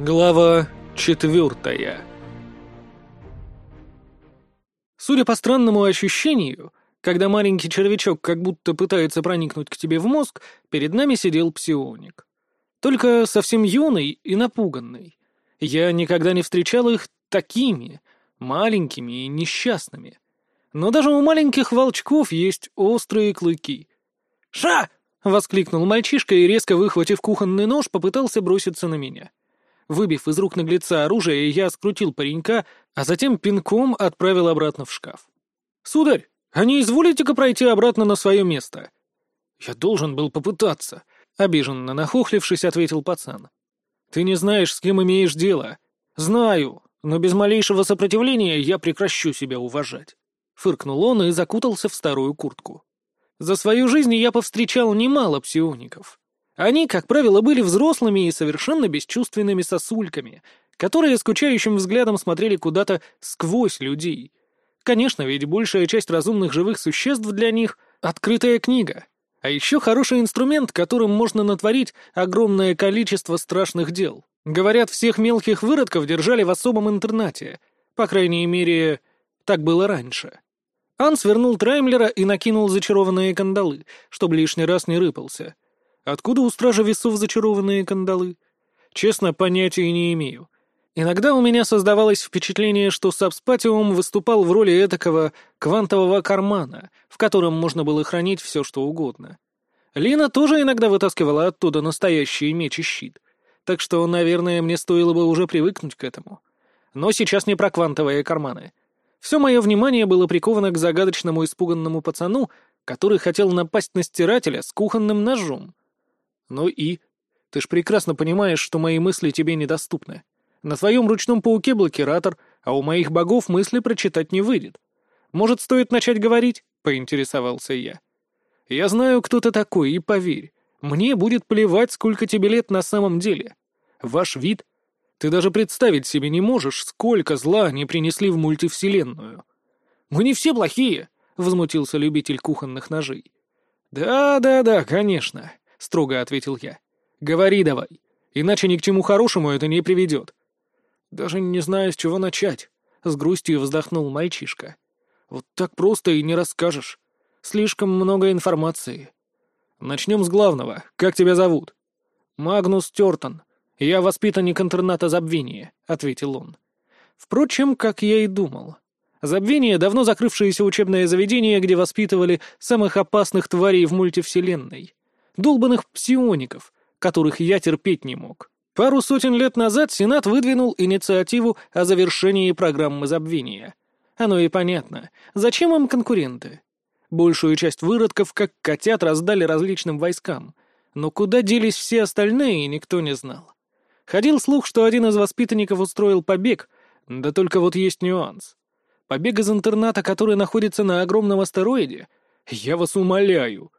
Глава четвертая Судя по странному ощущению, когда маленький червячок как будто пытается проникнуть к тебе в мозг, перед нами сидел псионик. Только совсем юный и напуганный. Я никогда не встречал их такими, маленькими и несчастными. Но даже у маленьких волчков есть острые клыки. «Ша!» — воскликнул мальчишка и, резко выхватив кухонный нож, попытался броситься на меня. Выбив из рук наглеца оружие, я скрутил паренька, а затем пинком отправил обратно в шкаф. «Сударь, а не изволите-ка пройти обратно на свое место?» «Я должен был попытаться», — обиженно нахохлившись, ответил пацан. «Ты не знаешь, с кем имеешь дело». «Знаю, но без малейшего сопротивления я прекращу себя уважать». Фыркнул он и закутался в старую куртку. За свою жизнь я повстречал немало псиоников. Они, как правило, были взрослыми и совершенно бесчувственными сосульками, которые скучающим взглядом смотрели куда-то сквозь людей. Конечно, ведь большая часть разумных живых существ для них — открытая книга. А еще хороший инструмент, которым можно натворить огромное количество страшных дел. Говорят, всех мелких выродков держали в особом интернате. По крайней мере, так было раньше. Ан свернул Траймлера и накинул зачарованные кандалы, чтобы лишний раз не рыпался — Откуда у стража весов зачарованные кандалы? Честно, понятия не имею. Иногда у меня создавалось впечатление, что Сабспатиум выступал в роли этакого квантового кармана, в котором можно было хранить все, что угодно. Лина тоже иногда вытаскивала оттуда настоящий меч и щит. Так что, наверное, мне стоило бы уже привыкнуть к этому. Но сейчас не про квантовые карманы. Все мое внимание было приковано к загадочному испуганному пацану, который хотел напасть на стирателя с кухонным ножом. Ну и? Ты ж прекрасно понимаешь, что мои мысли тебе недоступны. На твоем ручном пауке блокиратор, а у моих богов мысли прочитать не выйдет. Может, стоит начать говорить?» — поинтересовался я. «Я знаю, кто ты такой, и поверь, мне будет плевать, сколько тебе лет на самом деле. Ваш вид... Ты даже представить себе не можешь, сколько зла они принесли в мультивселенную». «Мы не все плохие», — возмутился любитель кухонных ножей. «Да-да-да, конечно. — строго ответил я. «Говори давай, иначе ни к чему хорошему это не приведет». «Даже не знаю, с чего начать», — с грустью вздохнул мальчишка. «Вот так просто и не расскажешь. Слишком много информации». «Начнем с главного. Как тебя зовут?» «Магнус Тертон. Я воспитанник интерната забвения», — ответил он. Впрочем, как я и думал. Забвение — давно закрывшееся учебное заведение, где воспитывали самых опасных тварей в мультивселенной долбанных псиоников, которых я терпеть не мог. Пару сотен лет назад Сенат выдвинул инициативу о завершении программы забвения. Оно и понятно. Зачем им конкуренты? Большую часть выродков, как котят, раздали различным войскам. Но куда делись все остальные, никто не знал. Ходил слух, что один из воспитанников устроил побег, да только вот есть нюанс. Побег из интерната, который находится на огромном астероиде? Я вас умоляю,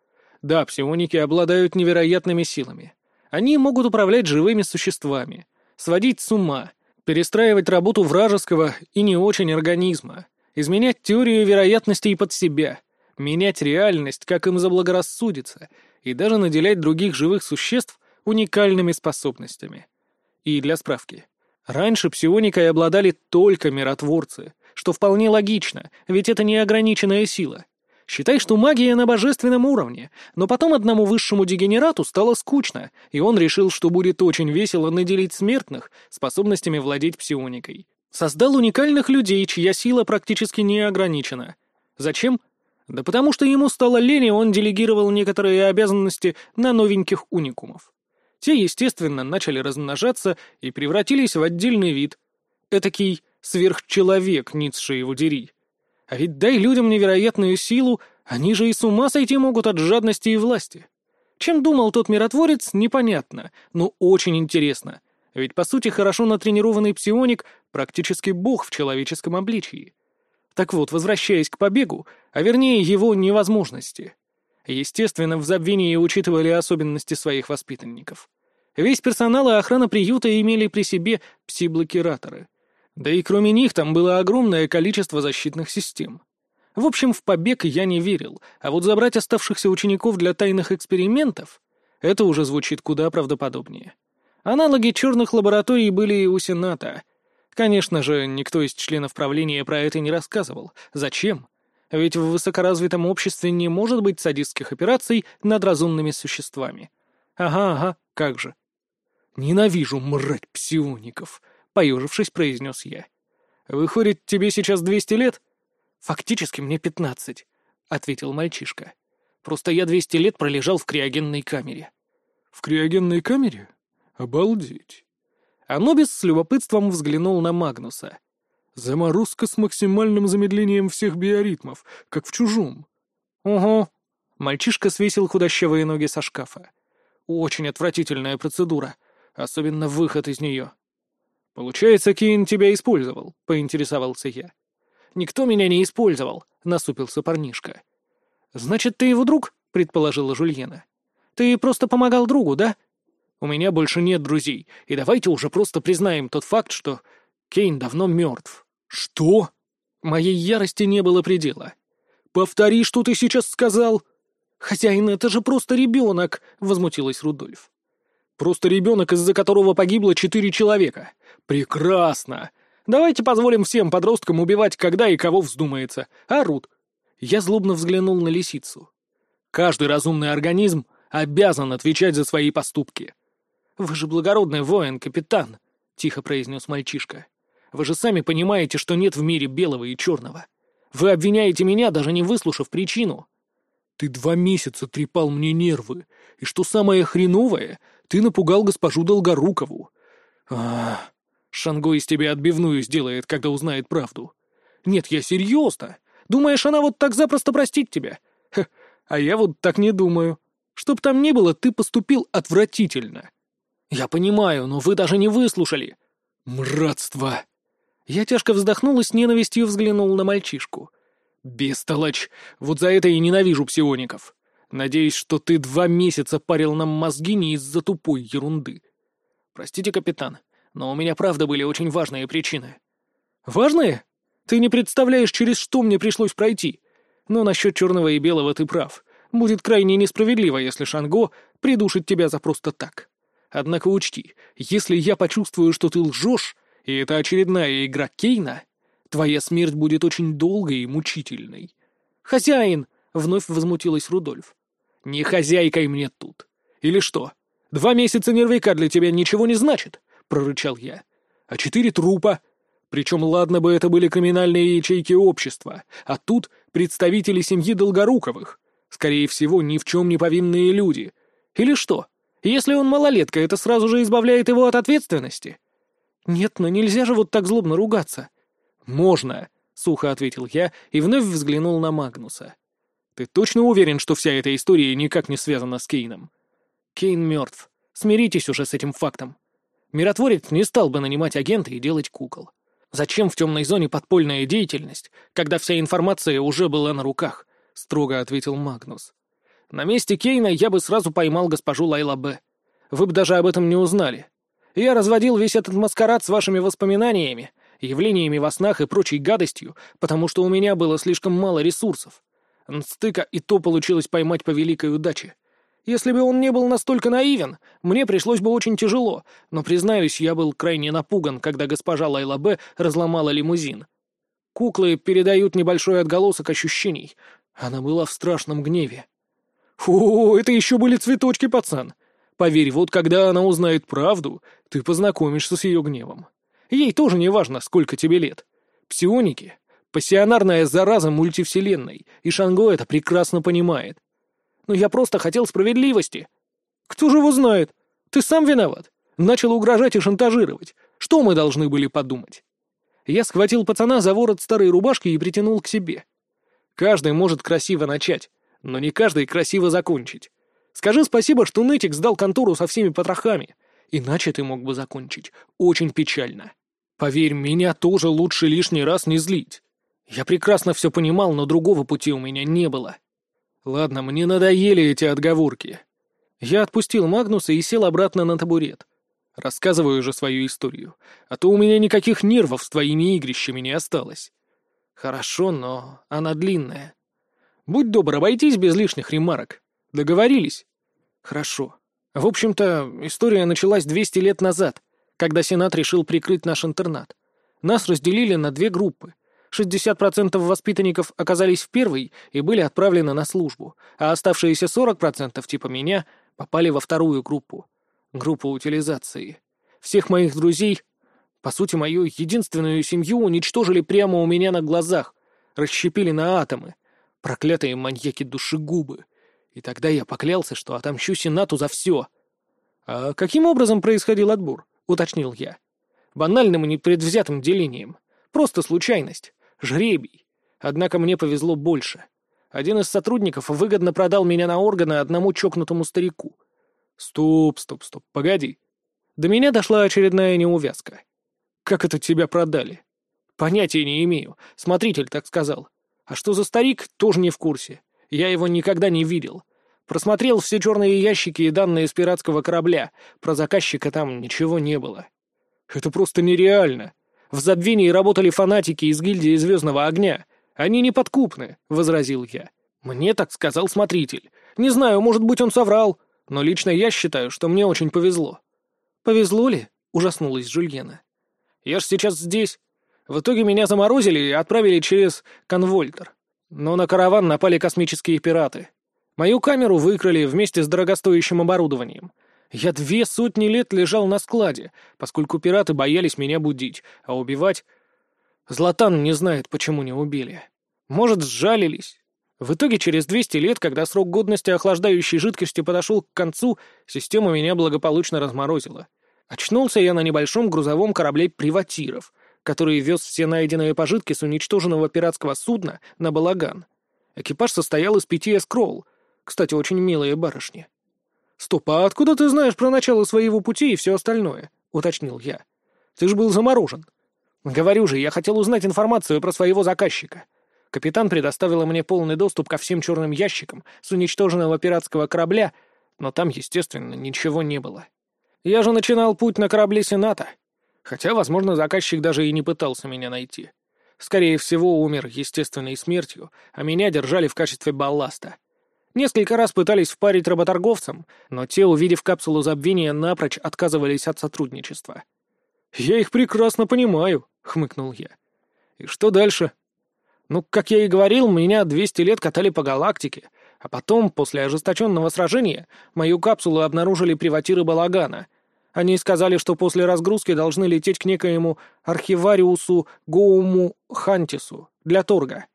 да, псионики обладают невероятными силами. Они могут управлять живыми существами, сводить с ума, перестраивать работу вражеского и не очень организма, изменять теорию вероятностей под себя, менять реальность, как им заблагорассудится, и даже наделять других живых существ уникальными способностями. И для справки. Раньше псионикой обладали только миротворцы, что вполне логично, ведь это неограниченная сила. Считай, что магия на божественном уровне, но потом одному высшему дегенерату стало скучно, и он решил, что будет очень весело наделить смертных способностями владеть псионикой. Создал уникальных людей, чья сила практически не ограничена. Зачем? Да потому что ему стало лень, и он делегировал некоторые обязанности на новеньких уникумов. Те, естественно, начали размножаться и превратились в отдельный вид. Этакий сверхчеловек, Ницше его дери. А ведь дай людям невероятную силу, они же и с ума сойти могут от жадности и власти. Чем думал тот миротворец, непонятно, но очень интересно. Ведь, по сути, хорошо натренированный псионик — практически бог в человеческом обличии. Так вот, возвращаясь к побегу, а вернее его невозможности. Естественно, в забвении учитывали особенности своих воспитанников. Весь персонал и охрана приюта имели при себе пси-блокираторы — да и кроме них там было огромное количество защитных систем. В общем, в побег я не верил, а вот забрать оставшихся учеников для тайных экспериментов — это уже звучит куда правдоподобнее. Аналоги черных лабораторий были и у Сената. Конечно же, никто из членов правления про это не рассказывал. Зачем? Ведь в высокоразвитом обществе не может быть садистских операций над разумными существами. Ага, ага, как же. «Ненавижу, мрать псиоников», — поежившись, произнес я. «Выходит, тебе сейчас двести лет?» «Фактически мне пятнадцать», — ответил мальчишка. «Просто я двести лет пролежал в криогенной камере». «В криогенной камере? Обалдеть!» Анубис с любопытством взглянул на Магнуса. «Заморозка с максимальным замедлением всех биоритмов, как в чужом». «Угу». Мальчишка свесил худощавые ноги со шкафа. «Очень отвратительная процедура, особенно выход из нее». «Получается, Кейн тебя использовал», — поинтересовался я. «Никто меня не использовал», — насупился парнишка. «Значит, ты его друг?» — предположила Жульена. «Ты просто помогал другу, да?» «У меня больше нет друзей, и давайте уже просто признаем тот факт, что Кейн давно мертв». «Что?» Моей ярости не было предела. «Повтори, что ты сейчас сказал!» «Хозяин, это же просто ребенок!» — возмутилась Рудольф. «Просто ребенок, из-за которого погибло четыре человека. Прекрасно! Давайте позволим всем подросткам убивать, когда и кого вздумается. Руд?» Я злобно взглянул на лисицу. «Каждый разумный организм обязан отвечать за свои поступки». «Вы же благородный воин, капитан», — тихо произнес мальчишка. «Вы же сами понимаете, что нет в мире белого и черного. Вы обвиняете меня, даже не выслушав причину». «Ты два месяца трепал мне нервы, и что самое хреновое, ты напугал госпожу Долгорукову. Ах, Шанго из тебя отбивную сделает, когда узнает правду. Нет, я серьезно. Думаешь, она вот так запросто простит тебя? Ха, а я вот так не думаю. Чтоб там ни было, ты поступил отвратительно. Я понимаю, но вы даже не выслушали. Мратство. Я тяжко вздохнул и с ненавистью взглянул на мальчишку. «Бестолочь! Вот за это и ненавижу псиоников. Надеюсь, что ты два месяца парил нам мозги не из-за тупой ерунды». «Простите, капитан, но у меня правда были очень важные причины». «Важные? Ты не представляешь, через что мне пришлось пройти. Но насчет черного и белого ты прав. Будет крайне несправедливо, если Шанго придушит тебя за просто так. Однако учти, если я почувствую, что ты лжешь, и это очередная игра Кейна, Твоя смерть будет очень долгой и мучительной. «Хозяин!» — вновь возмутилась Рудольф. «Не хозяйкой мне тут. Или что? Два месяца нервяка для тебя ничего не значит?» — прорычал я. «А четыре трупа. Причем, ладно бы это были криминальные ячейки общества, а тут представители семьи Долгоруковых. Скорее всего, ни в чем не повинные люди. Или что? Если он малолетка, это сразу же избавляет его от ответственности?» «Нет, но нельзя же вот так злобно ругаться. «Можно», — сухо ответил я и вновь взглянул на Магнуса. «Ты точно уверен, что вся эта история никак не связана с Кейном?» «Кейн мертв. Смиритесь уже с этим фактом. Миротворец не стал бы нанимать агента и делать кукол. Зачем в темной зоне подпольная деятельность, когда вся информация уже была на руках?» — строго ответил Магнус. «На месте Кейна я бы сразу поймал госпожу Лайла Б. Вы бы даже об этом не узнали. Я разводил весь этот маскарад с вашими воспоминаниями, явлениями во снах и прочей гадостью, потому что у меня было слишком мало ресурсов. Нстыка и то получилось поймать по великой удаче. Если бы он не был настолько наивен, мне пришлось бы очень тяжело, но, признаюсь, я был крайне напуган, когда госпожа Лайла Б. разломала лимузин. Куклы передают небольшой отголосок ощущений. Она была в страшном гневе. «Фу, это еще были цветочки, пацан. Поверь, вот когда она узнает правду, ты познакомишься с ее гневом. Ей тоже не важно, сколько тебе лет. Псионики — пассионарная зараза мультивселенной, и Шанго это прекрасно понимает. Но я просто хотел справедливости. Кто же его знает? Ты сам виноват. Начал угрожать и шантажировать. Что мы должны были подумать? Я схватил пацана за ворот старой рубашки и притянул к себе. Каждый может красиво начать, но не каждый красиво закончить. Скажи спасибо, что Нытик сдал контору со всеми потрохами, иначе ты мог бы закончить очень печально. Поверь, меня тоже лучше лишний раз не злить. Я прекрасно все понимал, но другого пути у меня не было. Ладно, мне надоели эти отговорки. Я отпустил Магнуса и сел обратно на табурет. Рассказываю же свою историю, а то у меня никаких нервов с твоими игрищами не осталось. Хорошо, но она длинная. Будь добр, обойтись без лишних ремарок. Договорились? Хорошо. В общем-то, история началась 200 лет назад, когда Сенат решил прикрыть наш интернат. Нас разделили на две группы. 60% воспитанников оказались в первой и были отправлены на службу, а оставшиеся 40% типа меня попали во вторую группу. Группу утилизации. Всех моих друзей, по сути, мою единственную семью уничтожили прямо у меня на глазах, расщепили на атомы. Проклятые маньяки-душегубы. И тогда я поклялся, что отомщу Сенату за все. «А каким образом происходил отбор?» — уточнил я. «Банальным и непредвзятым делением. Просто случайность. Жребий. Однако мне повезло больше. Один из сотрудников выгодно продал меня на органы одному чокнутому старику. Стоп, стоп, стоп, погоди. До меня дошла очередная неувязка. Как это тебя продали? Понятия не имею. Смотритель так сказал. А что за старик, тоже не в курсе. Я его никогда не видел. Просмотрел все черные ящики и данные с пиратского корабля. Про заказчика там ничего не было. Это просто нереально. В забвении работали фанатики из гильдии Звездного Огня. Они неподкупны, — возразил я. Мне так сказал смотритель. Не знаю, может быть, он соврал, но лично я считаю, что мне очень повезло. Повезло ли? — ужаснулась Жульена. Я ж сейчас здесь. В итоге меня заморозили и отправили через конвольтер. Но на караван напали космические пираты. Мою камеру выкрали вместе с дорогостоящим оборудованием. Я две сотни лет лежал на складе, поскольку пираты боялись меня будить, а убивать... Златан не знает, почему не убили. Может, сжалились. В итоге, через 200 лет, когда срок годности охлаждающей жидкости подошел к концу, система меня благополучно разморозила. Очнулся я на небольшом грузовом корабле приватиров, который вез все найденные пожитки с уничтоженного пиратского судна на Балаган. Экипаж состоял из пяти эскролл, кстати, очень милые барышни. «Стоп, а откуда ты знаешь про начало своего пути и все остальное?» — уточнил я. «Ты же был заморожен». «Говорю же, я хотел узнать информацию про своего заказчика. Капитан предоставила мне полный доступ ко всем черным ящикам с уничтоженного пиратского корабля, но там, естественно, ничего не было. Я же начинал путь на корабле Сената. Хотя, возможно, заказчик даже и не пытался меня найти. Скорее всего, умер естественной смертью, а меня держали в качестве балласта. Несколько раз пытались впарить работорговцам, но те, увидев капсулу забвения, напрочь отказывались от сотрудничества. «Я их прекрасно понимаю», — хмыкнул я. «И что дальше?» «Ну, как я и говорил, меня 200 лет катали по галактике, а потом, после ожесточенного сражения, мою капсулу обнаружили приватиры Балагана. Они сказали, что после разгрузки должны лететь к некоему архивариусу Гоуму Хантису для торга.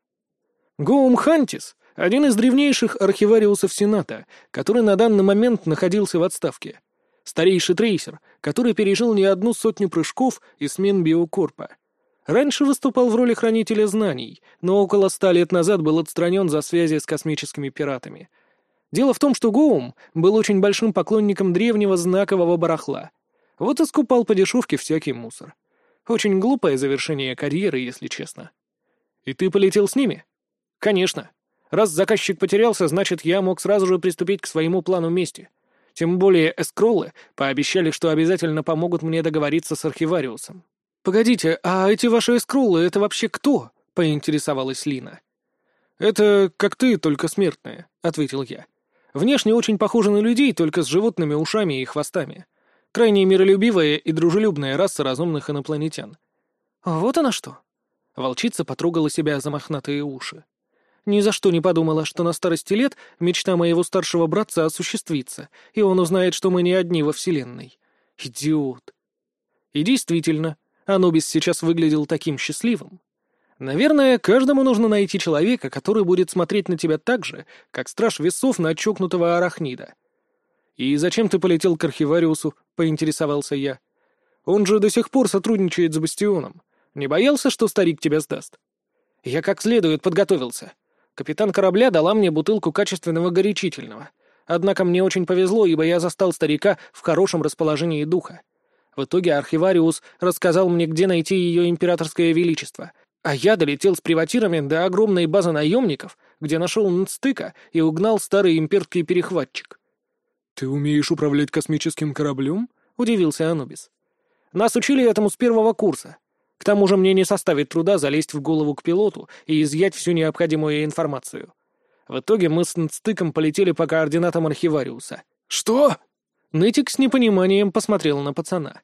Гоум Хантис один из древнейших архивариусов Сената, который на данный момент находился в отставке. Старейший трейсер, который пережил не одну сотню прыжков и смен биокорпа. Раньше выступал в роли хранителя знаний, но около ста лет назад был отстранен за связи с космическими пиратами. Дело в том, что Гоум был очень большим поклонником древнего знакового барахла. Вот и скупал по дешевке всякий мусор. Очень глупое завершение карьеры, если честно. И ты полетел с ними? Конечно. Раз заказчик потерялся, значит, я мог сразу же приступить к своему плану мести. Тем более эскроллы пообещали, что обязательно помогут мне договориться с архивариусом. «Погодите, а эти ваши эскроллы — это вообще кто?» — поинтересовалась Лина. «Это как ты, только смертные», — ответил я. «Внешне очень похожи на людей, только с животными ушами и хвостами. Крайне миролюбивая и дружелюбная раса разумных инопланетян». «Вот она что!» Волчица потрогала себя за мохнатые уши. Ни за что не подумала, что на старости лет мечта моего старшего братца осуществится, и он узнает, что мы не одни во Вселенной. Идиот. И действительно, Анубис сейчас выглядел таким счастливым. Наверное, каждому нужно найти человека, который будет смотреть на тебя так же, как страж весов на чокнутого арахнида. «И зачем ты полетел к архивариусу?» — поинтересовался я. «Он же до сих пор сотрудничает с Бастионом. Не боялся, что старик тебя сдаст?» «Я как следует подготовился. Капитан корабля дала мне бутылку качественного горячительного. Однако мне очень повезло, ибо я застал старика в хорошем расположении духа. В итоге архивариус рассказал мне, где найти ее императорское величество, а я долетел с приватирами до огромной базы наемников, где нашел Нцтыка и угнал старый имперский перехватчик. «Ты умеешь управлять космическим кораблем?» — удивился Анубис. «Нас учили этому с первого курса. К тому же мне не составит труда залезть в голову к пилоту и изъять всю необходимую информацию. В итоге мы с Нцтыком полетели по координатам архивариуса. «Что?» Нытик с непониманием посмотрел на пацана.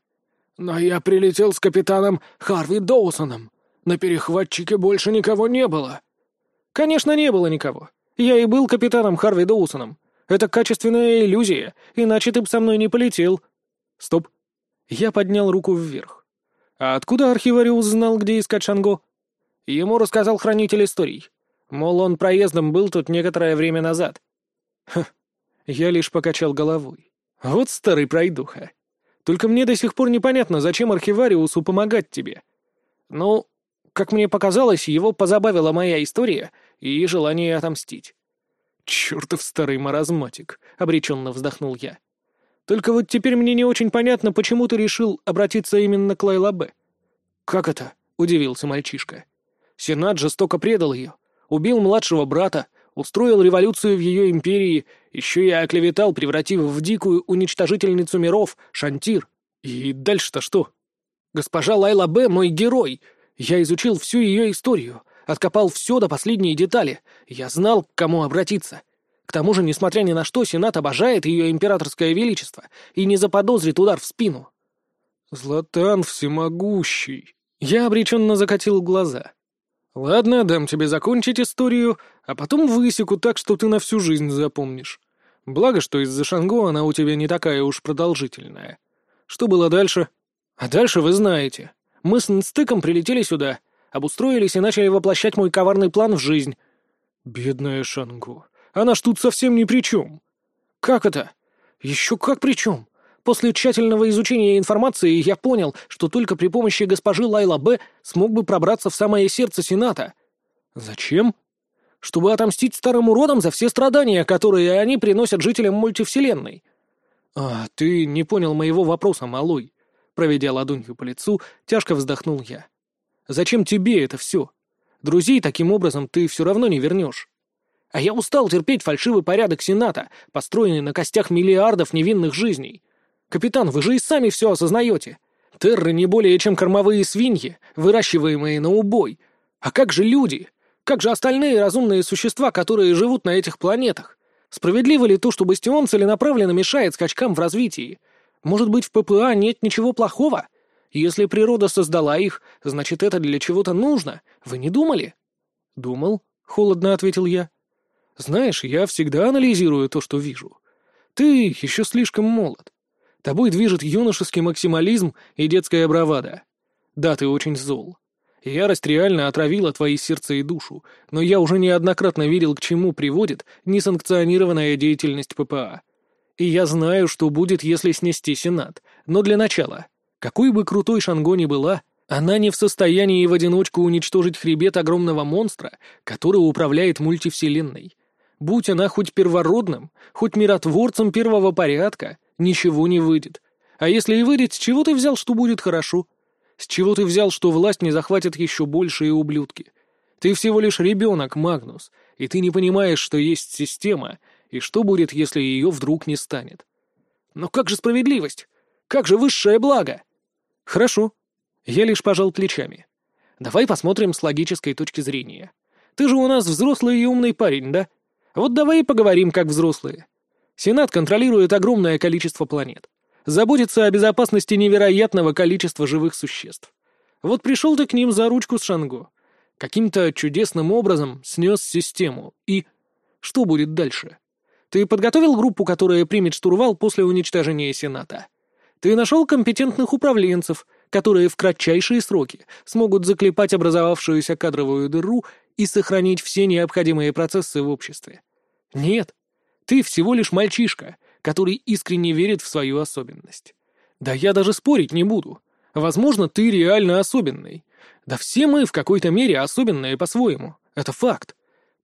«Но я прилетел с капитаном Харви Доусоном. На перехватчике больше никого не было». «Конечно, не было никого. Я и был капитаном Харви Доусоном. Это качественная иллюзия, иначе ты бы со мной не полетел». «Стоп». Я поднял руку вверх. «А откуда архивариус знал, где искать Шанго?» Ему рассказал хранитель историй. Мол, он проездом был тут некоторое время назад. Ха, я лишь покачал головой. Вот старый пройдуха. Только мне до сих пор непонятно, зачем архивариусу помогать тебе. Ну, как мне показалось, его позабавила моя история и желание отомстить. «Чертов старый маразматик», — обреченно вздохнул я. «Только вот теперь мне не очень понятно, почему ты решил обратиться именно к Лайлабе». «Как это?» — удивился мальчишка. «Сенат жестоко предал ее, убил младшего брата, устроил революцию в ее империи, еще и оклеветал, превратив в дикую уничтожительницу миров Шантир. И дальше-то что? Госпожа Лайла Б. мой герой. Я изучил всю ее историю, откопал все до последней детали. Я знал, к кому обратиться. К тому же, несмотря ни на что, Сенат обожает ее императорское величество и не заподозрит удар в спину. «Златан всемогущий!» Я обреченно закатил глаза. «Ладно, дам тебе закончить историю, а потом высеку так, что ты на всю жизнь запомнишь. Благо, что из-за Шанго она у тебя не такая уж продолжительная. Что было дальше? А дальше вы знаете. Мы с Нстыком прилетели сюда, обустроились и начали воплощать мой коварный план в жизнь. Бедная Шанго. Она ж тут совсем ни при чем. Как это? Еще как при чем? После тщательного изучения информации я понял, что только при помощи госпожи Лайла Б. смог бы пробраться в самое сердце Сената. Зачем? Чтобы отомстить старым уродам за все страдания, которые они приносят жителям мультивселенной. А, ты не понял моего вопроса, малой. Проведя ладонью по лицу, тяжко вздохнул я. Зачем тебе это все? Друзей таким образом ты все равно не вернешь. А я устал терпеть фальшивый порядок Сената, построенный на костях миллиардов невинных жизней. «Капитан, вы же и сами все осознаете. Терры не более чем кормовые свиньи, выращиваемые на убой. А как же люди? Как же остальные разумные существа, которые живут на этих планетах? Справедливо ли то, что Бастион целенаправленно мешает скачкам в развитии? Может быть, в ППА нет ничего плохого? Если природа создала их, значит, это для чего-то нужно. Вы не думали?» «Думал», — холодно ответил я. «Знаешь, я всегда анализирую то, что вижу. Ты еще слишком молод. Тобой движет юношеский максимализм и детская бравада. Да, ты очень зол. Ярость реально отравила твои сердце и душу, но я уже неоднократно видел, к чему приводит несанкционированная деятельность ППА. И я знаю, что будет, если снести Сенат. Но для начала, какой бы крутой Шанго ни была, она не в состоянии в одиночку уничтожить хребет огромного монстра, который управляет мультивселенной. Будь она хоть первородным, хоть миротворцем первого порядка, ничего не выйдет. А если и выйдет, с чего ты взял, что будет хорошо? С чего ты взял, что власть не захватит еще большие ублюдки? Ты всего лишь ребенок, Магнус, и ты не понимаешь, что есть система, и что будет, если ее вдруг не станет. Но как же справедливость? Как же высшее благо? Хорошо. Я лишь пожал плечами. Давай посмотрим с логической точки зрения. Ты же у нас взрослый и умный парень, да? Вот давай и поговорим как взрослые. Сенат контролирует огромное количество планет. Заботится о безопасности невероятного количества живых существ. Вот пришел ты к ним за ручку с Шанго. Каким-то чудесным образом снес систему. И что будет дальше? Ты подготовил группу, которая примет штурвал после уничтожения Сената? Ты нашел компетентных управленцев, которые в кратчайшие сроки смогут заклепать образовавшуюся кадровую дыру и сохранить все необходимые процессы в обществе? Нет. Ты всего лишь мальчишка, который искренне верит в свою особенность. Да я даже спорить не буду. Возможно, ты реально особенный. Да все мы в какой-то мере особенные по-своему. Это факт.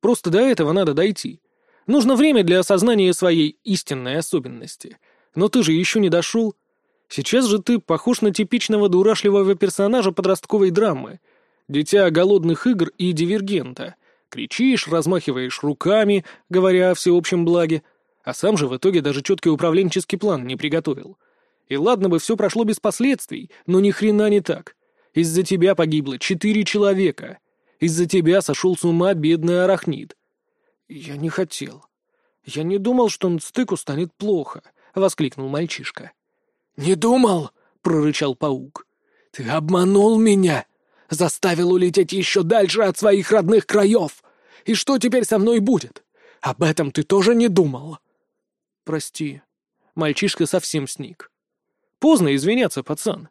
Просто до этого надо дойти. Нужно время для осознания своей истинной особенности. Но ты же еще не дошел. Сейчас же ты похож на типичного дурашливого персонажа подростковой драмы. Дитя голодных игр и дивергента — Кричишь, размахиваешь руками, говоря о всеобщем благе, а сам же в итоге даже четкий управленческий план не приготовил. И ладно бы все прошло без последствий, но ни хрена не так. Из-за тебя погибло четыре человека. Из-за тебя сошел с ума бедный арахнит. Я не хотел. Я не думал, что Нцтыку станет плохо, — воскликнул мальчишка. «Не думал!» — прорычал паук. «Ты обманул меня! Заставил улететь еще дальше от своих родных краев! И что теперь со мной будет? Об этом ты тоже не думал!» «Прости». Мальчишка совсем сник. «Поздно извиняться, пацан.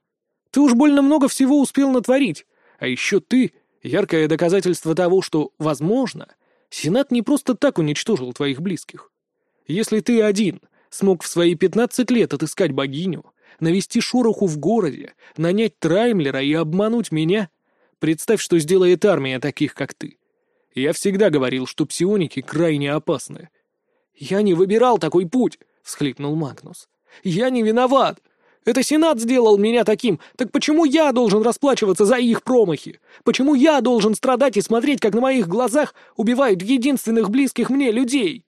Ты уж больно много всего успел натворить, а еще ты — яркое доказательство того, что, возможно, Сенат не просто так уничтожил твоих близких. Если ты один смог в свои пятнадцать лет отыскать богиню, навести шороху в городе, нанять Траймлера и обмануть меня, представь, что сделает армия таких, как ты. Я всегда говорил, что псионики крайне опасны. «Я не выбирал такой путь!» — всхлипнул Магнус. «Я не виноват! Это Сенат сделал меня таким, так почему я должен расплачиваться за их промахи? Почему я должен страдать и смотреть, как на моих глазах убивают единственных близких мне людей?»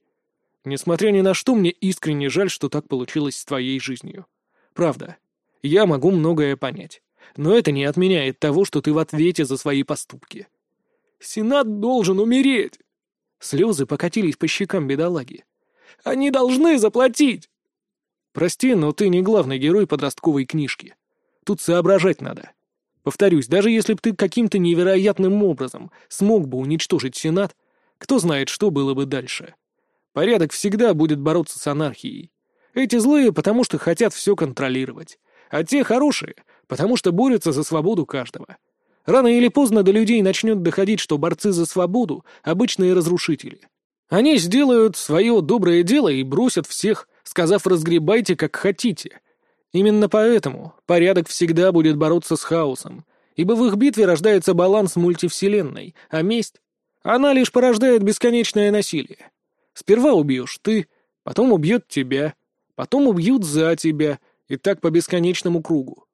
Несмотря ни на что, мне искренне жаль, что так получилось с твоей жизнью. Правда. Я могу многое понять. Но это не отменяет того, что ты в ответе за свои поступки. Сенат должен умереть. Слезы покатились по щекам бедолаги. Они должны заплатить. Прости, но ты не главный герой подростковой книжки. Тут соображать надо. Повторюсь, даже если бы ты каким-то невероятным образом смог бы уничтожить Сенат, кто знает, что было бы дальше. Порядок всегда будет бороться с анархией. Эти злые, потому что хотят все контролировать. А те хорошие, потому что борются за свободу каждого. Рано или поздно до людей начнет доходить, что борцы за свободу — обычные разрушители. Они сделают свое доброе дело и бросят всех, сказав «разгребайте, как хотите». Именно поэтому порядок всегда будет бороться с хаосом, ибо в их битве рождается баланс мультивселенной, а месть, она лишь порождает бесконечное насилие. Сперва убьешь ты, потом убьет тебя, потом убьют за тебя, и так по бесконечному кругу.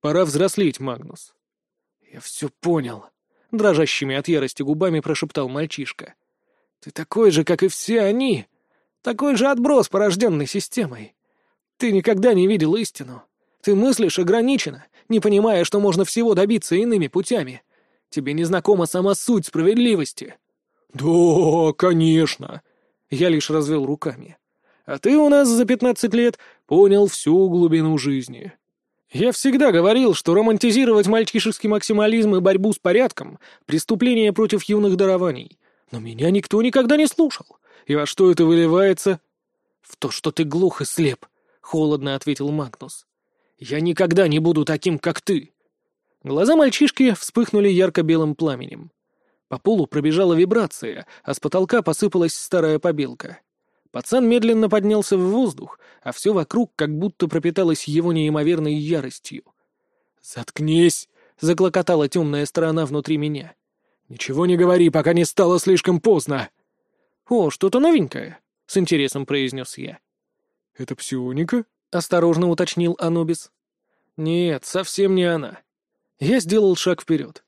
Пора взрослеть, Магнус. Я все понял, — дрожащими от ярости губами прошептал мальчишка. Ты такой же, как и все они, такой же отброс, порожденный системой. Ты никогда не видел истину. Ты мыслишь ограниченно, не понимая, что можно всего добиться иными путями. Тебе не знакома сама суть справедливости. «Да, конечно», я лишь развел руками. А ты у нас за пятнадцать лет понял всю глубину жизни. Я всегда говорил, что романтизировать мальчишеский максимализм и борьбу с порядком — преступление против юных дарований. Но меня никто никогда не слушал. И во что это выливается? В то, что ты глух и слеп, — холодно ответил Магнус. Я никогда не буду таким, как ты. Глаза мальчишки вспыхнули ярко-белым пламенем. По полу пробежала вибрация, а с потолка посыпалась старая побелка. Пацан медленно поднялся в воздух, а все вокруг как будто пропиталось его неимоверной яростью. «Заткнись!» — заклокотала темная сторона внутри меня. «Ничего не говори, пока не стало слишком поздно!» «О, что-то новенькое!» — с интересом произнес я. «Это псионика?» — осторожно уточнил Анубис. «Нет, совсем не она». Я сделал шаг вперед.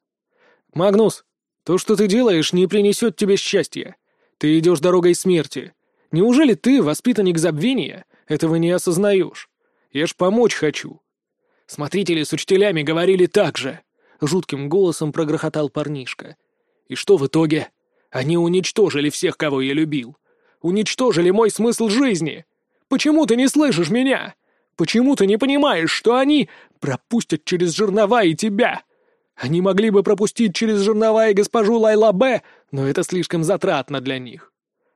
«Магнус, то, что ты делаешь, не принесет тебе счастья. Ты идешь дорогой смерти. Неужели ты, воспитанник забвения, этого не осознаешь? Я ж помочь хочу. Смотрители с учителями говорили так же. Жутким голосом прогрохотал парнишка. И что в итоге? Они уничтожили всех, кого я любил. Уничтожили мой смысл жизни. Почему ты не слышишь меня? Почему ты не понимаешь, что они пропустят через жернова и тебя? Они могли бы пропустить через жернова и госпожу Лайла Б, но это слишком затратно для них.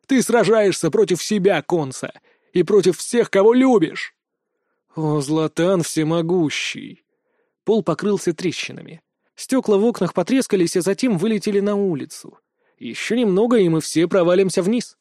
Ты сражаешься против себя, Конса, и против всех, кого любишь. О, Златан всемогущий! Пол покрылся трещинами. Стекла в окнах потрескались, а затем вылетели на улицу. Еще немного, и мы все провалимся вниз.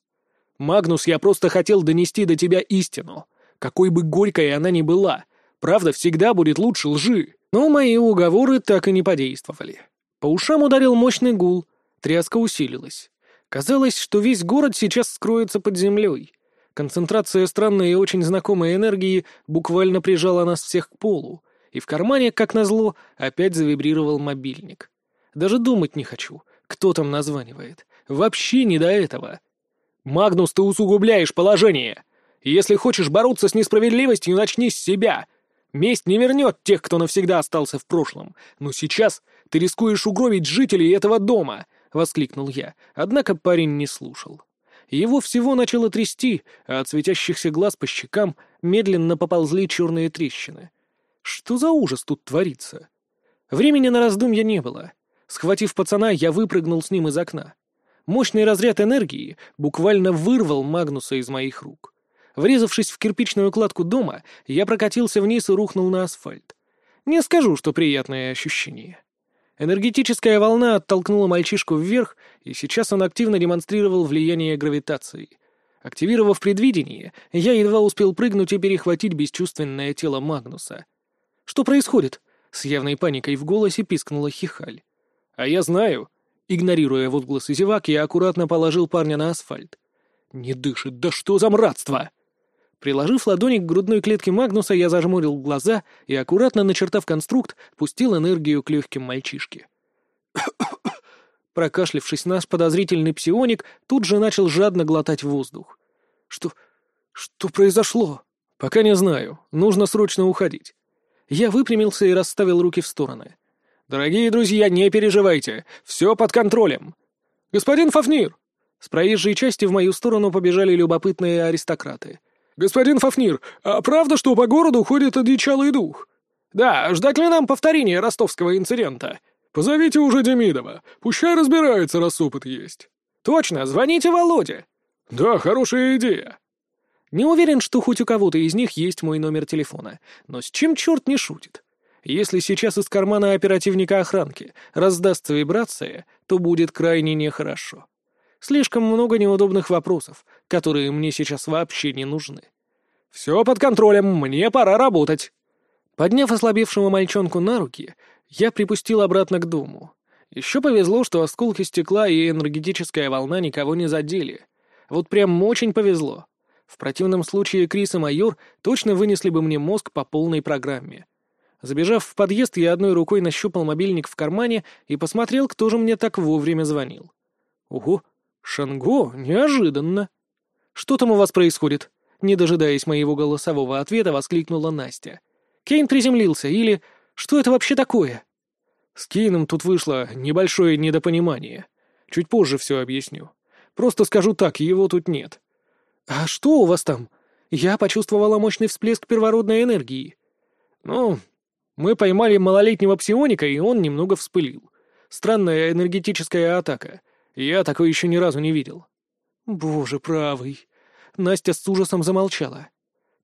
Магнус, я просто хотел донести до тебя истину. Какой бы горькой она ни была, правда всегда будет лучше лжи. Но мои уговоры так и не подействовали. По ушам ударил мощный гул, тряска усилилась. Казалось, что весь город сейчас скроется под землей. Концентрация странной и очень знакомой энергии буквально прижала нас всех к полу, и в кармане, как назло, опять завибрировал мобильник. Даже думать не хочу, кто там названивает. Вообще не до этого. «Магнус, ты усугубляешь положение! Если хочешь бороться с несправедливостью, начни с себя!» Месть не вернет тех, кто навсегда остался в прошлом. Но сейчас ты рискуешь угробить жителей этого дома!» — воскликнул я. Однако парень не слушал. Его всего начало трясти, а от светящихся глаз по щекам медленно поползли черные трещины. Что за ужас тут творится? Времени на раздумья не было. Схватив пацана, я выпрыгнул с ним из окна. Мощный разряд энергии буквально вырвал Магнуса из моих рук. Врезавшись в кирпичную кладку дома, я прокатился вниз и рухнул на асфальт. Не скажу, что приятное ощущение. Энергетическая волна оттолкнула мальчишку вверх, и сейчас он активно демонстрировал влияние гравитации. Активировав предвидение, я едва успел прыгнуть и перехватить бесчувственное тело Магнуса. «Что происходит?» — с явной паникой в голосе пискнула Хихаль. «А я знаю». Игнорируя возгласы зевак, я аккуратно положил парня на асфальт. «Не дышит, да что за мратство!» Приложив ладони к грудной клетке Магнуса, я зажмурил глаза и, аккуратно начертав конструкт, пустил энергию к легким мальчишке. Прокашлившись, наш подозрительный псионик тут же начал жадно глотать воздух. «Что... что произошло?» «Пока не знаю. Нужно срочно уходить». Я выпрямился и расставил руки в стороны. «Дорогие друзья, не переживайте. Все под контролем. Господин Фафнир!» С проезжей части в мою сторону побежали любопытные аристократы. «Господин Фафнир, а правда, что по городу ходит одичалый дух?» «Да, ждать ли нам повторения ростовского инцидента?» «Позовите уже Демидова, пущай разбирается, раз опыт есть». «Точно, звоните Володе». «Да, хорошая идея». Не уверен, что хоть у кого-то из них есть мой номер телефона, но с чем черт не шутит? Если сейчас из кармана оперативника охранки раздастся вибрация, то будет крайне нехорошо. Слишком много неудобных вопросов, которые мне сейчас вообще не нужны. «Все под контролем, мне пора работать». Подняв ослабевшего мальчонку на руки, я припустил обратно к дому. Еще повезло, что осколки стекла и энергетическая волна никого не задели. Вот прям очень повезло. В противном случае Крис и майор точно вынесли бы мне мозг по полной программе. Забежав в подъезд, я одной рукой нащупал мобильник в кармане и посмотрел, кто же мне так вовремя звонил. Ого, Шанго, неожиданно. Что там у вас происходит? Не дожидаясь моего голосового ответа, воскликнула Настя. Кейн приземлился, или... Что это вообще такое? С Кейном тут вышло небольшое недопонимание. Чуть позже все объясню. Просто скажу так, его тут нет. А что у вас там? Я почувствовала мощный всплеск первородной энергии. Ну, мы поймали малолетнего псионика, и он немного вспылил. Странная энергетическая атака. Я такой еще ни разу не видел. Боже правый. Настя с ужасом замолчала.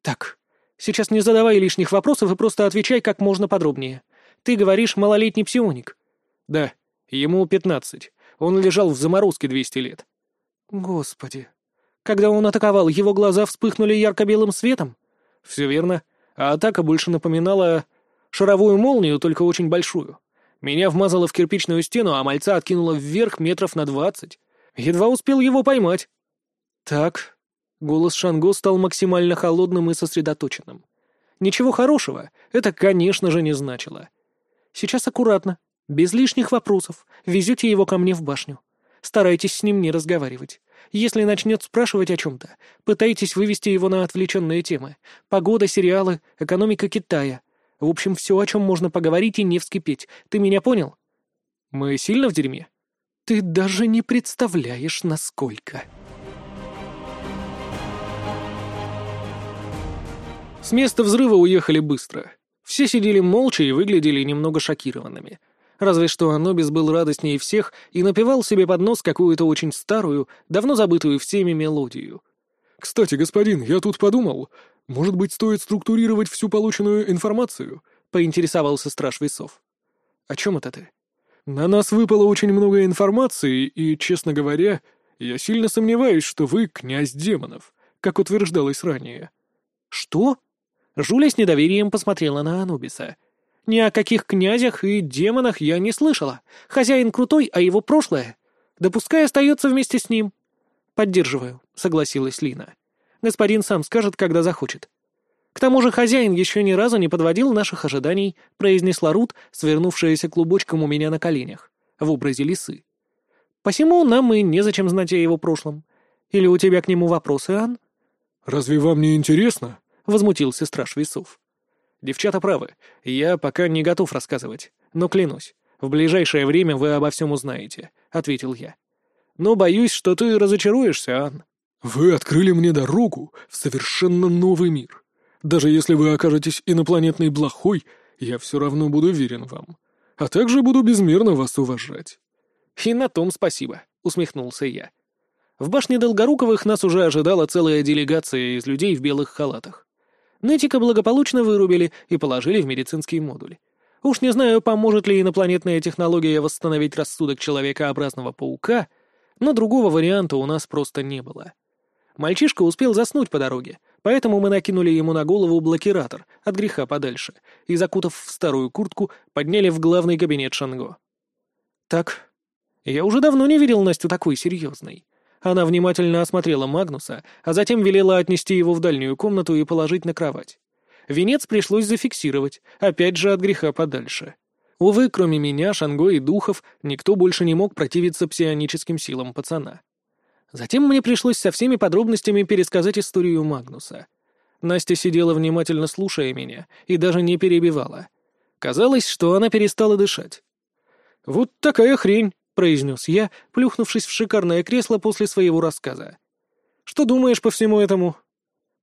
«Так, сейчас не задавай лишних вопросов и просто отвечай как можно подробнее. Ты говоришь, малолетний псионик?» «Да, ему пятнадцать. Он лежал в заморозке двести лет». «Господи. Когда он атаковал, его глаза вспыхнули ярко-белым светом?» «Все верно. А атака больше напоминала шаровую молнию, только очень большую. Меня вмазало в кирпичную стену, а мальца откинуло вверх метров на двадцать. Едва успел его поймать». «Так, Голос Шанго стал максимально холодным и сосредоточенным. Ничего хорошего это, конечно же, не значило. Сейчас аккуратно, без лишних вопросов, везете его ко мне в башню. Старайтесь с ним не разговаривать. Если начнет спрашивать о чем-то, пытайтесь вывести его на отвлеченные темы. Погода, сериалы, экономика Китая. В общем, все, о чем можно поговорить и не вскипеть. Ты меня понял? Мы сильно в дерьме? Ты даже не представляешь, насколько. С места взрыва уехали быстро. Все сидели молча и выглядели немного шокированными. Разве что Анубис был радостнее всех и напевал себе под нос какую-то очень старую, давно забытую всеми мелодию. «Кстати, господин, я тут подумал, может быть, стоит структурировать всю полученную информацию?» — поинтересовался страж весов. «О чем это ты?» «На нас выпало очень много информации, и, честно говоря, я сильно сомневаюсь, что вы князь демонов, как утверждалось ранее». «Что?» Жуля с недоверием посмотрела на Анубиса. «Ни о каких князях и демонах я не слышала. Хозяин крутой, а его прошлое. Да пускай остается вместе с ним». «Поддерживаю», — согласилась Лина. «Господин сам скажет, когда захочет». «К тому же хозяин еще ни разу не подводил наших ожиданий», — произнесла Рут, свернувшаяся клубочком у меня на коленях, в образе лисы. «Посему нам и незачем знать о его прошлом. Или у тебя к нему вопросы, Ан?» «Разве вам не интересно?» — возмутился страж весов. «Девчата правы. Я пока не готов рассказывать. Но клянусь, в ближайшее время вы обо всем узнаете», — ответил я. «Но боюсь, что ты разочаруешься, Ан». «Вы открыли мне дорогу в совершенно новый мир. Даже если вы окажетесь инопланетной блохой, я все равно буду верен вам. А также буду безмерно вас уважать». «И на том спасибо», — усмехнулся я. В башне Долгоруковых нас уже ожидала целая делегация из людей в белых халатах. Нетика благополучно вырубили и положили в медицинский модуль. Уж не знаю, поможет ли инопланетная технология восстановить рассудок человекообразного паука, но другого варианта у нас просто не было. Мальчишка успел заснуть по дороге, поэтому мы накинули ему на голову блокиратор от греха подальше и, закутав в старую куртку, подняли в главный кабинет Шанго. «Так, я уже давно не видел Настю такой серьезной. Она внимательно осмотрела Магнуса, а затем велела отнести его в дальнюю комнату и положить на кровать. Венец пришлось зафиксировать, опять же от греха подальше. Увы, кроме меня, Шанго и духов, никто больше не мог противиться псионическим силам пацана. Затем мне пришлось со всеми подробностями пересказать историю Магнуса. Настя сидела внимательно слушая меня и даже не перебивала. Казалось, что она перестала дышать. «Вот такая хрень», — произнес я, плюхнувшись в шикарное кресло после своего рассказа. «Что думаешь по всему этому?»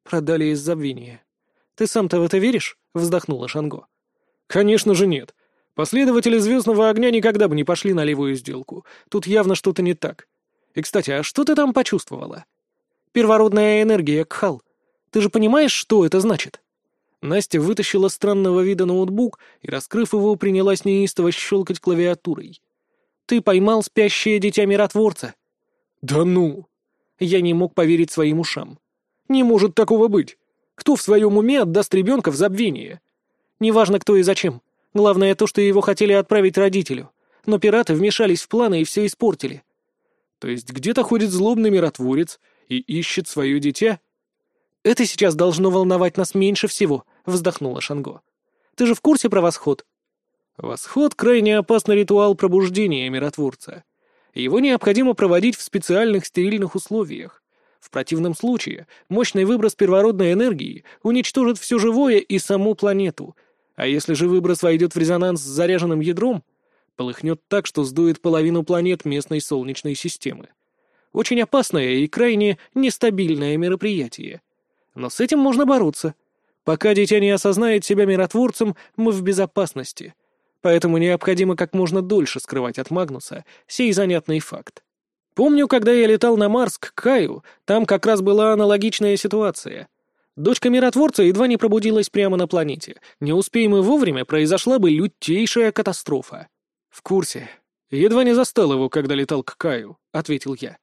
«Продали из забвения». «Ты сам-то в это веришь?» — вздохнула Шанго. «Конечно же нет. Последователи «Звездного огня» никогда бы не пошли на левую сделку. Тут явно что-то не так. И, кстати, а что ты там почувствовала?» «Первородная энергия, Кхал. Ты же понимаешь, что это значит?» Настя вытащила странного вида ноутбук и, раскрыв его, принялась неистово щелкать клавиатурой. Ты поймал спящее дитя миротворца». «Да ну!» Я не мог поверить своим ушам. «Не может такого быть! Кто в своем уме отдаст ребенка в забвение?» «Неважно, кто и зачем. Главное то, что его хотели отправить родителю. Но пираты вмешались в планы и все испортили». «То есть где-то ходит злобный миротворец и ищет свое дитя?» «Это сейчас должно волновать нас меньше всего», — вздохнула Шанго. «Ты же в курсе про восход?» Восход — крайне опасный ритуал пробуждения миротворца. Его необходимо проводить в специальных стерильных условиях. В противном случае мощный выброс первородной энергии уничтожит все живое и саму планету, а если же выброс войдет в резонанс с заряженным ядром, полыхнет так, что сдует половину планет местной Солнечной системы. Очень опасное и крайне нестабильное мероприятие. Но с этим можно бороться. Пока дитя не осознает себя миротворцем, мы в безопасности — поэтому необходимо как можно дольше скрывать от Магнуса сей занятный факт. Помню, когда я летал на Марс к Каю, там как раз была аналогичная ситуация. Дочка миротворца едва не пробудилась прямо на планете. Не успеем мы вовремя, произошла бы лютейшая катастрофа. «В курсе. Едва не застал его, когда летал к Каю», — ответил я.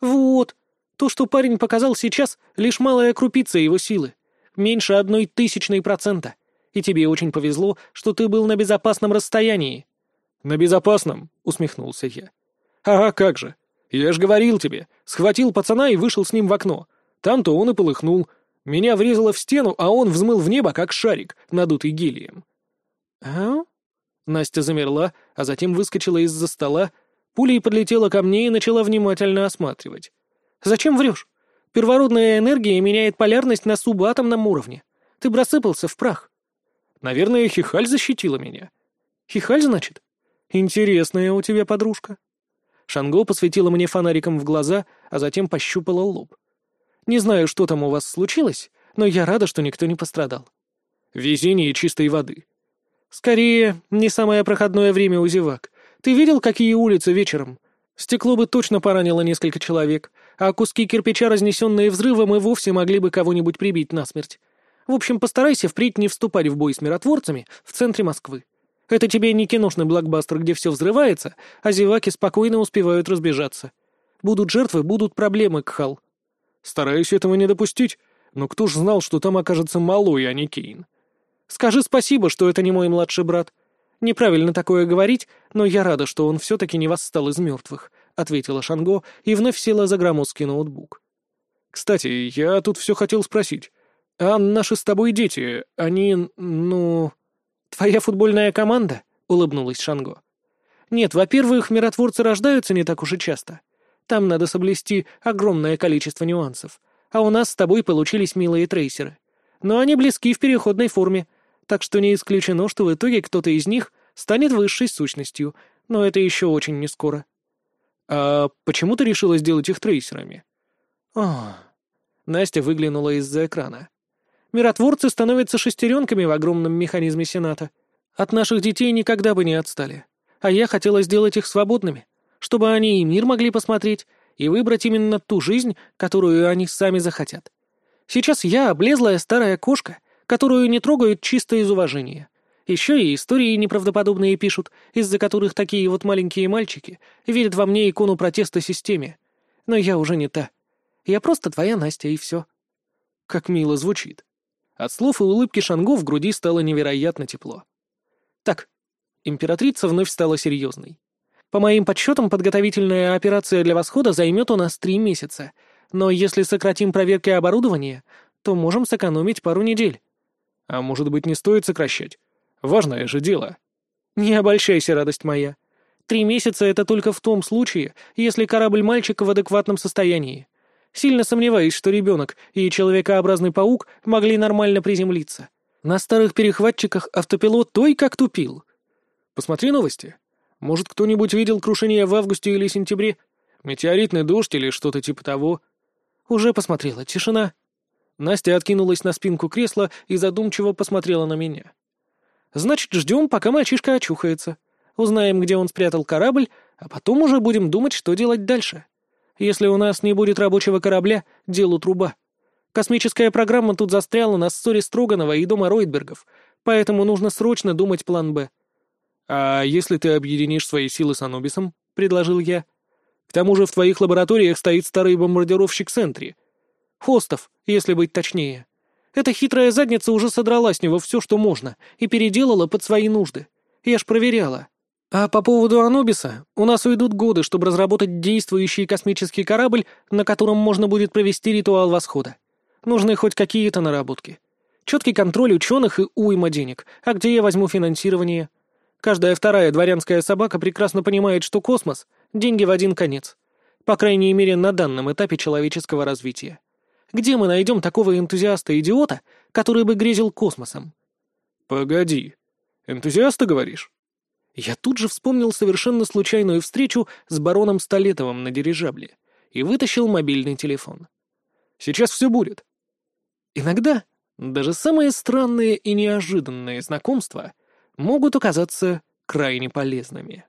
«Вот. То, что парень показал сейчас, лишь малая крупица его силы. Меньше одной тысячной процента и тебе очень повезло, что ты был на безопасном расстоянии». «На безопасном?» — усмехнулся я. «Ага, как же. Я ж говорил тебе. Схватил пацана и вышел с ним в окно. Там-то он и полыхнул. Меня врезало в стену, а он взмыл в небо, как шарик, надутый гелием». «А?» Настя замерла, а затем выскочила из-за стола, пулей подлетела ко мне и начала внимательно осматривать. «Зачем врешь? Первородная энергия меняет полярность на субатомном уровне. Ты бы в прах. Наверное, Хихаль защитила меня. Хихаль, значит? Интересная у тебя подружка. Шанго посветила мне фонариком в глаза, а затем пощупала лоб. Не знаю, что там у вас случилось, но я рада, что никто не пострадал. Везение чистой воды. Скорее, не самое проходное время у зевак. Ты видел, какие улицы вечером? Стекло бы точно поранило несколько человек, а куски кирпича, разнесенные взрывом, и вовсе могли бы кого-нибудь прибить насмерть. В общем, постарайся впредь не вступать в бой с миротворцами в центре Москвы. Это тебе не киношный блокбастер, где все взрывается, а зеваки спокойно успевают разбежаться. Будут жертвы, будут проблемы, Кхал. Стараюсь этого не допустить, но кто ж знал, что там окажется малой, а не Кейн? Скажи спасибо, что это не мой младший брат. Неправильно такое говорить, но я рада, что он все-таки не восстал из мертвых, — ответила Шанго и вновь села за громоздкий ноутбук. Кстати, я тут все хотел спросить. «А наши с тобой дети, они, ну...» «Твоя футбольная команда?» — улыбнулась Шанго. «Нет, во-первых, миротворцы рождаются не так уж и часто. Там надо соблюсти огромное количество нюансов. А у нас с тобой получились милые трейсеры. Но они близки в переходной форме, так что не исключено, что в итоге кто-то из них станет высшей сущностью, но это еще очень не скоро». «А почему ты решила сделать их трейсерами?» «Ах...» Настя выглянула из-за экрана. Миротворцы становятся шестеренками в огромном механизме Сената. От наших детей никогда бы не отстали. А я хотела сделать их свободными, чтобы они и мир могли посмотреть, и выбрать именно ту жизнь, которую они сами захотят. Сейчас я облезлая старая кошка, которую не трогают чисто из уважения. Еще и истории неправдоподобные пишут, из-за которых такие вот маленькие мальчики видят во мне икону протеста системе. Но я уже не та. Я просто твоя Настя, и все. Как мило звучит. От слов и улыбки Шангу в груди стало невероятно тепло. Так, императрица вновь стала серьезной. По моим подсчетам, подготовительная операция для восхода займет у нас три месяца, но если сократим проверки оборудования, то можем сэкономить пару недель. А может быть, не стоит сокращать? Важное же дело. Не обольщайся, радость моя. Три месяца — это только в том случае, если корабль мальчика в адекватном состоянии. Сильно сомневаюсь, что ребенок и человекообразный паук могли нормально приземлиться. На старых перехватчиках автопилот той как тупил. Посмотри новости. Может, кто-нибудь видел крушение в августе или сентябре? Метеоритный дождь или что-то типа того? Уже посмотрела. Тишина. Настя откинулась на спинку кресла и задумчиво посмотрела на меня. Значит, ждем, пока мальчишка очухается. Узнаем, где он спрятал корабль, а потом уже будем думать, что делать дальше. Если у нас не будет рабочего корабля, делу труба. Космическая программа тут застряла на ссоре Строганова и дома Ройтбергов, поэтому нужно срочно думать план «Б». «А если ты объединишь свои силы с Анубисом?» — предложил я. «К тому же в твоих лабораториях стоит старый бомбардировщик Сентри». «Хостов, если быть точнее. Эта хитрая задница уже содрала с него все, что можно, и переделала под свои нужды. Я ж проверяла. А по поводу Анубиса, у нас уйдут годы, чтобы разработать действующий космический корабль, на котором можно будет провести ритуал восхода. Нужны хоть какие-то наработки. Четкий контроль ученых и уйма денег. А где я возьму финансирование? Каждая вторая дворянская собака прекрасно понимает, что космос — деньги в один конец. По крайней мере, на данном этапе человеческого развития. Где мы найдем такого энтузиаста-идиота, который бы грезил космосом? Погоди. Энтузиаста, говоришь? Я тут же вспомнил совершенно случайную встречу с бароном Столетовым на дирижабле и вытащил мобильный телефон. Сейчас все будет. Иногда даже самые странные и неожиданные знакомства могут оказаться крайне полезными.